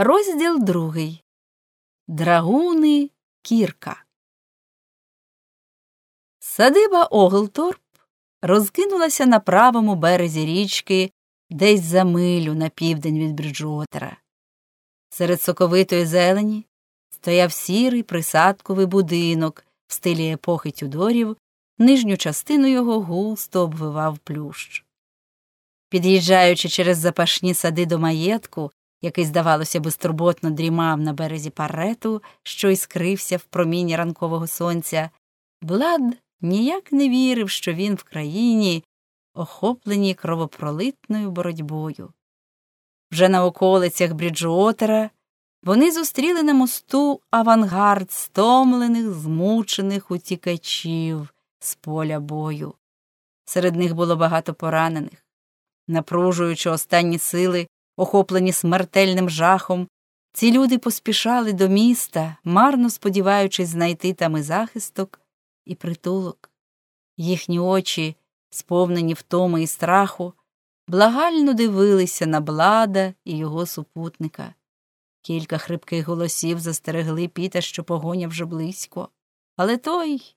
Розділ другий Драгуни Кірка. Садиба Оглторп розкинулася на правому березі річки десь за милю на південь від Бріджуотера. Серед соковитої зелені стояв сірий присадковий будинок в стилі епохи Тюдорів, нижню частину його густо обвивав плющ. Під'їжджаючи через запашні сади до маєтку, який, здавалося, безтурботно дрімав на березі парету, що іскрився в проміні ранкового сонця, Блад ніяк не вірив, що він в країні, охопленій кровопролитною боротьбою. Вже на околицях Бріджуотера вони зустріли на мосту авангард стомлених, змучених утікачів з поля бою. Серед них було багато поранених. Напружуючи останні сили, охоплені смертельним жахом, ці люди поспішали до міста, марно сподіваючись знайти там і захисток, і притулок. Їхні очі, сповнені втоми і страху, благально дивилися на блада і його супутника. Кілька хрипких голосів застерегли піта, що погоня вже близько. Але той,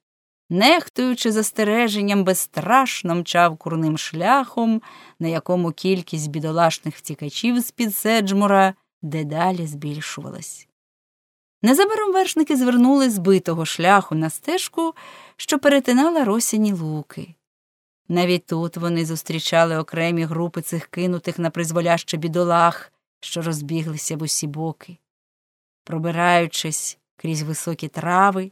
нехтуючи застереженням, безстрашно мчав курним шляхом, на якому кількість бідолашних втікачів з під Седжмура дедалі збільшувалась. Незабаром вершники звернули з битого шляху на стежку, що перетинала росяні луки. Навіть тут вони зустрічали окремі групи цих кинутих на призволяще бідолах, що розбіглися в усі боки. Пробираючись крізь високі трави,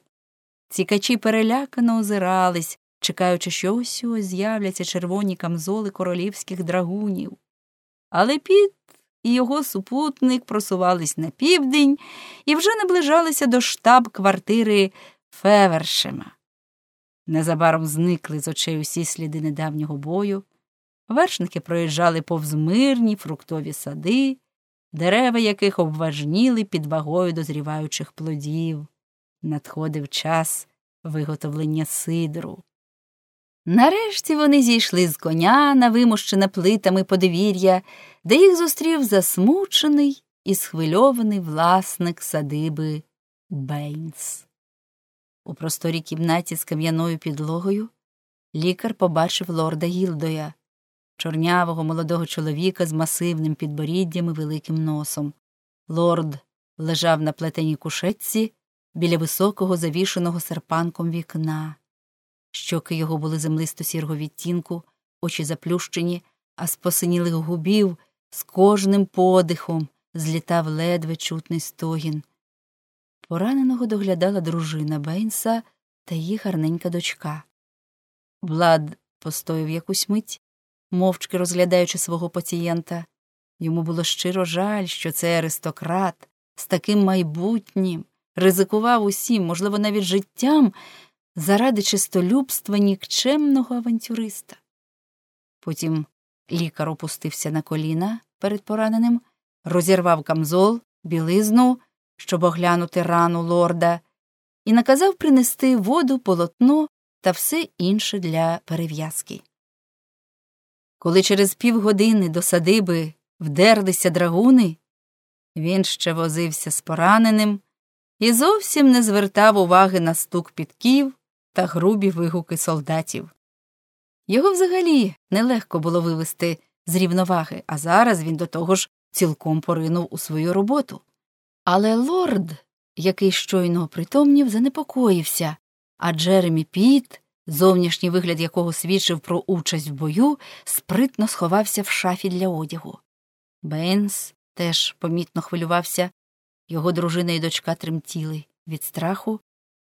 цікачі перелякано озирались, чекаючи, що ось ось з'являться червоні камзоли королівських драгунів. Але піт і його супутник просувались на південь і вже наближалися до штаб-квартири Февершема. Незабаром зникли з очей усі сліди недавнього бою. Вершники проїжджали повз мирні фруктові сади, дерева яких обважніли під вагою дозріваючих плодів. Надходив час виготовлення сидру. Нарешті вони зійшли з коня на вимощене плитами подвір'я, де їх зустрів засмучений і схвильований власник садиби Бейнс. У просторій кімнаті з кам'яною підлогою лікар побачив лорда Гілдоя, чорнявого молодого чоловіка з масивним підборіддям і великим носом. Лорд лежав на плетеній кушетці біля високого завішеного серпанком вікна. Щоки його були землисто сірого відтінку, очі заплющені, а з посинілих губів з кожним подихом злітав ледве чутний стогін. Пораненого доглядала дружина Бейнса та її гарненька дочка. Влад постояв якусь мить, мовчки розглядаючи свого пацієнта. Йому було щиро жаль, що цей аристократ з таким майбутнім ризикував усім, можливо, навіть життям, заради чистолюбства нікчемного авантюриста. Потім лікар опустився на коліна перед пораненим, розірвав камзол, білизну, щоб оглянути рану лорда, і наказав принести воду, полотно та все інше для перев'язки. Коли через півгодини до садиби вдерлися драгуни, він ще возився з пораненим і зовсім не звертав уваги на стук підків та грубі вигуки солдатів. Його взагалі нелегко було вивести з рівноваги, а зараз він до того ж цілком поринув у свою роботу. Але лорд, який щойно притомнів, занепокоївся, а Джеремі Піт, зовнішній вигляд якого свідчив про участь в бою, спритно сховався в шафі для одягу. Бейнс теж помітно хвилювався, його дружина і дочка тремтіли від страху,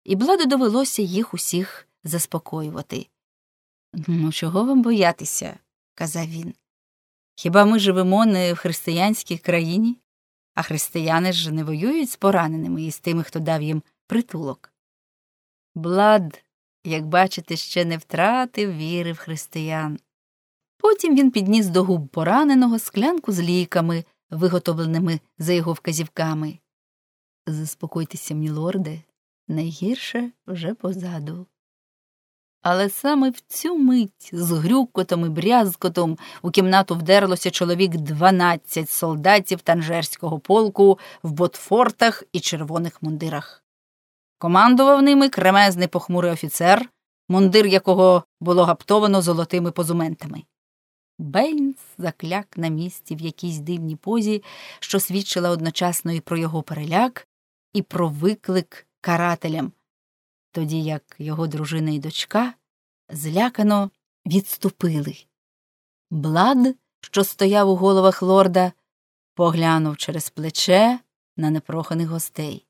і бладу довелося їх усіх заспокоювати. Ну, чого вам боятися? казав він. Хіба ми живемо не в християнській країні, а християни ж не воюють з пораненими і з тими, хто дав їм притулок. Блад, як бачите, ще не втратив віри в християн. Потім він підніс до губ пораненого склянку з ліками, виготовленими за його вказівками. Заспокойтеся, мілорде, найгірше вже позаду. Але саме в цю мить з грюкотом і брязкотом у кімнату вдерлося чоловік дванадцять солдатів танжерського полку в ботфортах і червоних мундирах. Командував ними кремезний похмурий офіцер, мундир якого було гаптовано золотими позументами. Бейнс закляк на місці в якійсь дивній позі, що свідчила одночасно і про його переляк, і про виклик карателям, тоді як його дружина і дочка злякано відступили. Блад, що стояв у головах лорда, поглянув через плече на непроханих гостей.